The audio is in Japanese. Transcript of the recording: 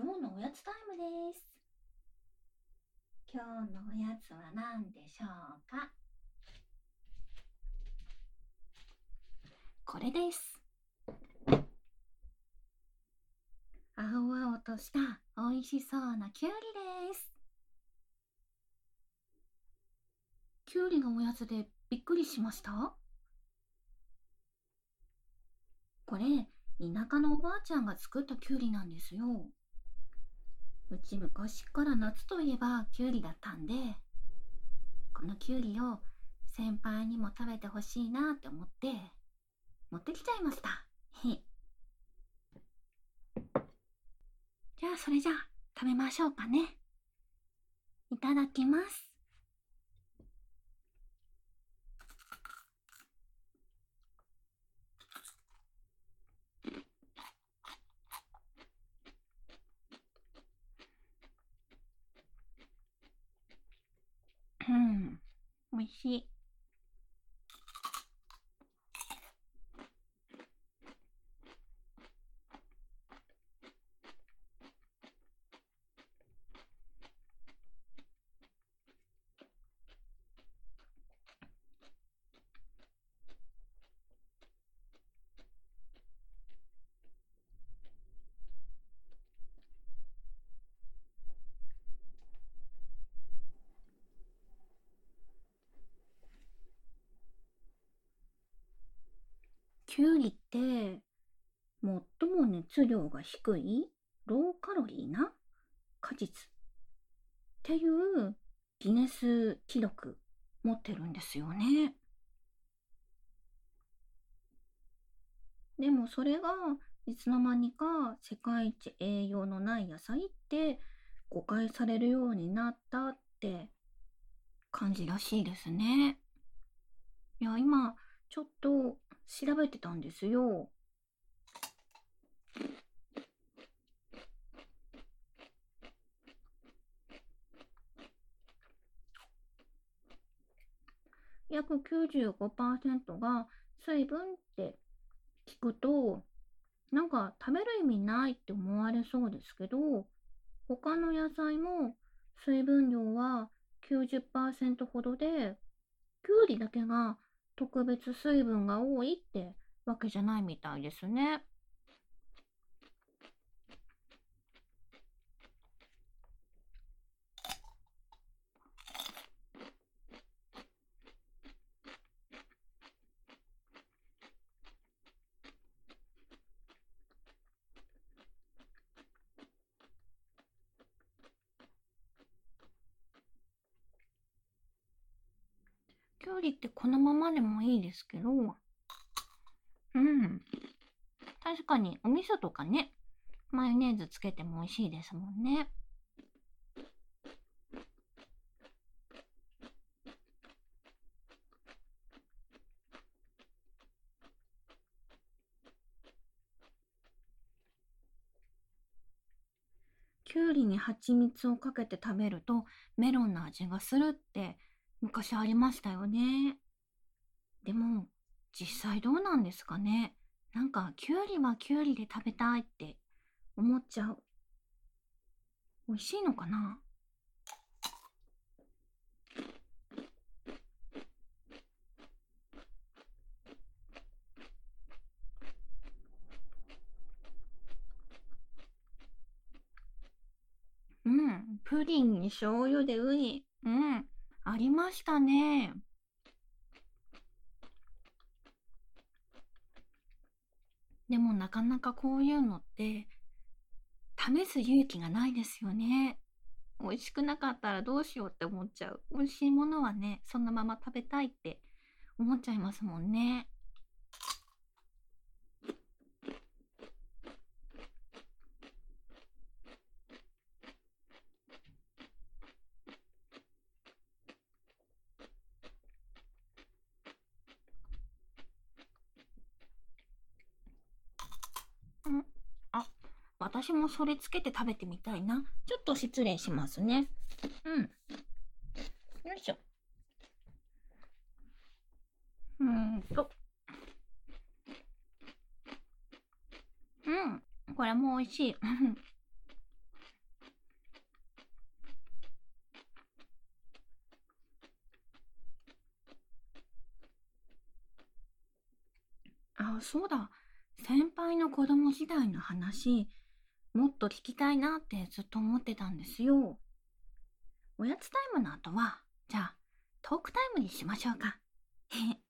今日のおやつタイムです。今日のおやつは何でしょうか？これです。青々とした美味しそうなきゅうりです。きゅうりがおやつでびっくりしました？これ、田舎のおばあちゃんが作ったきゅうりなんですよ。うち昔から夏といえばきゅうりだったんで、このきゅうりを先輩にも食べてほしいなって思って、持ってきちゃいました。じゃあそれじゃあ食べましょうかね。いただきます。うん、美味しい。きゅうりって最も熱量が低いローカロリーな果実っていうギネス記録持ってるんですよね。でもそれがいつの間にか世界一栄養のない野菜って誤解されるようになったって感じらしいですね。いや、今ちょっと調べてたんですよ。約95%が水分って聞くと、なんか食べる意味ないって思われそうですけど、他の野菜も水分量は90%ほどで、きゅうりだけが特別水分が多いってわけじゃないみたいですね。きゅうりってこのままでもいいですけど、うん。確かにお味噌とかね、マヨネーズつけても美味しいですもんね。きゅうりに蜂蜜をかけて食べるとメロンの味がするって昔ありましたよね。でも、実際どうなんですかね。なんか、きゅうりはきゅうりで食べたいって思っちゃう。美味しいのかな？うん、プリンに醤油でウニ。うん、ありましたね。でもなかなかこういうのって試す勇気がないですよね。美味しくなかったらどうしようって思っちゃう。美味しいものはね、そのまま食べたいって思っちゃいますもんね。私もそれつけて食べてみたいな。ちょっと失礼しますね。うん。よいしょ。うーんと。うん。これも美味しい。あ、そうだ。先輩の子供時代の話、もっと聞きたいなってずっと思ってたんですよ。おやつタイムの後は、じゃあ、トークタイムにしましょうか。へへ。